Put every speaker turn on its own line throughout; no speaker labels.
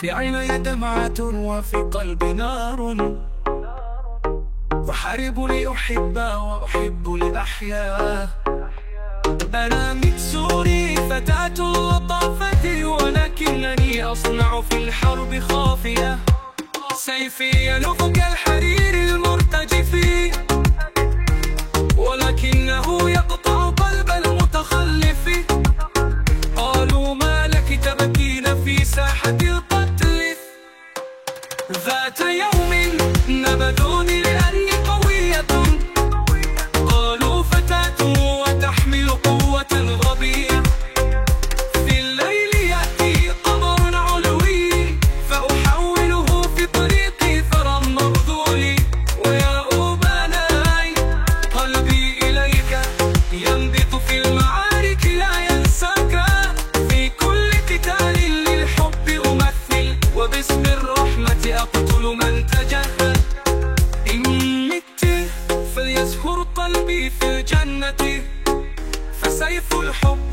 في عيني دمعة وفي قلبي نار. أحارب لأحب وأحب لأحيا. أنا مكسوري فتاة اللطافة ولكنني أصنع في الحرب خافية. سيفي يلف كالحرير المرتجف. ولكنه يقطع قلب المتخلف. قالوا ما لك تبكين في ساحة ذات يوم نبذوني الجنة فسيف الحب.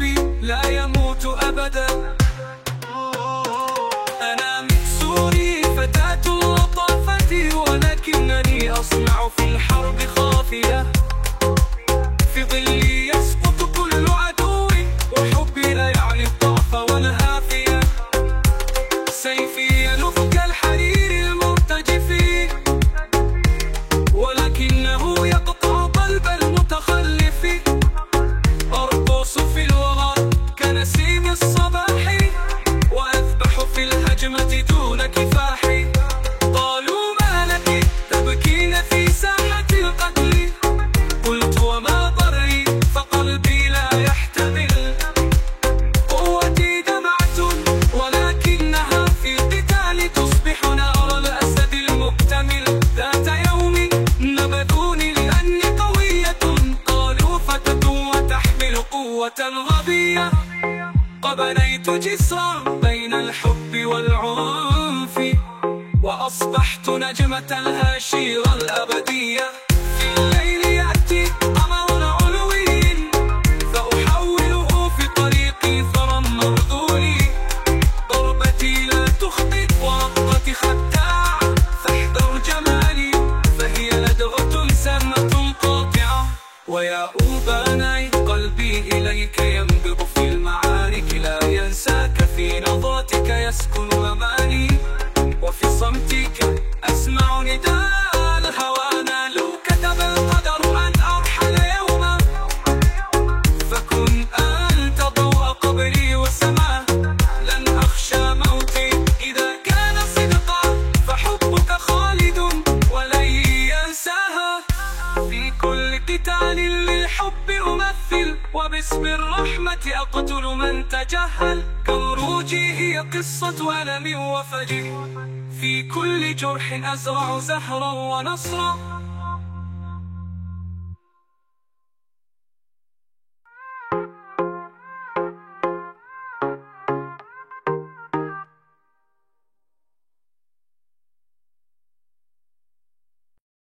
الهجمة دون كفاح قالوا ما لك؟ تبكين في ساحة القتل. قلت وما ضري؟ فقلبي لا يحتمل. قوتي دمعة ولكنها في القتال تصبح نار الأسد المكتمل. ذات يوم نبذوني لأني قوية. قالوا فتاة وتحمل قوة غبية. وبنيت جسرا بين الحب والعنف وأصبحت نجمة الهاشيرة الأبدية. في الليل يأتي قمر علوي فأحوله في طريقي ثرى مرذول ضربتي لا تخطئ ورقتي خداع فاحذر جمالي فهي لدغة سامة قاطعة. ويا أوباني قلبي إليك ينبض من تجهل كوروجي هي قصة ألم وفجر في كل جرح أزرع زهرا ونصرا.